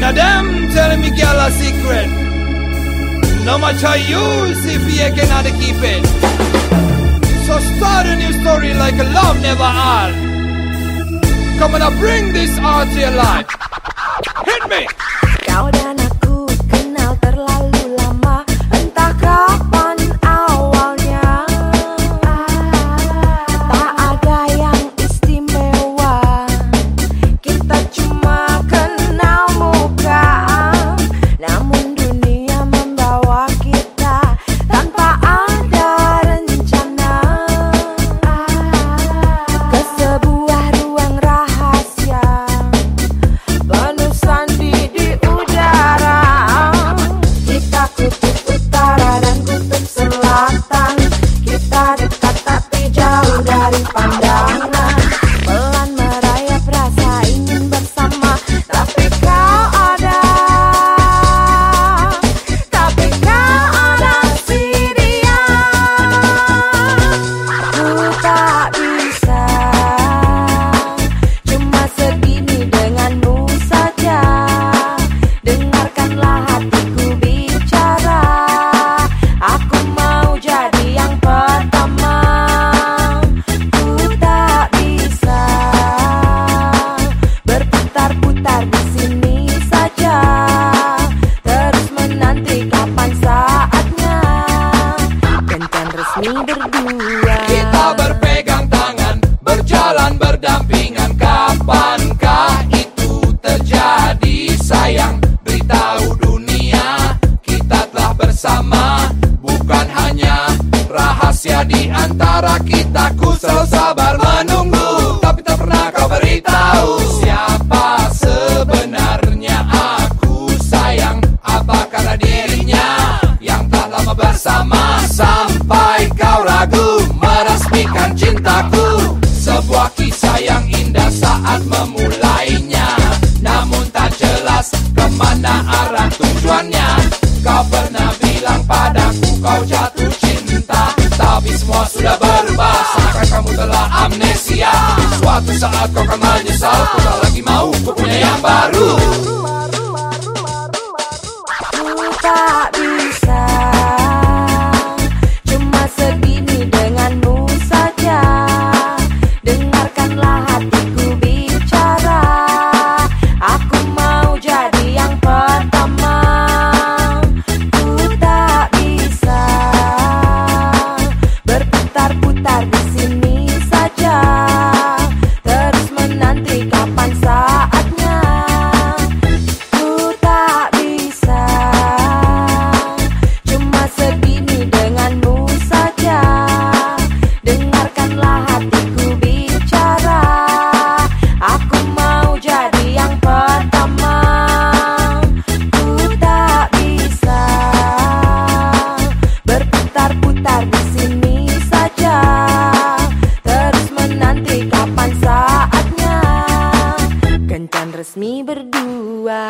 Now them telling me girl a secret. No much I use if you cannot keep it. So start a new story like a love never had. Come on, I bring this art to your life. Hit me. Que tá com seus abas. saat kau kan menyesal Kau tak lagi mau, kau punya yang baru. Kencan resmi berdua.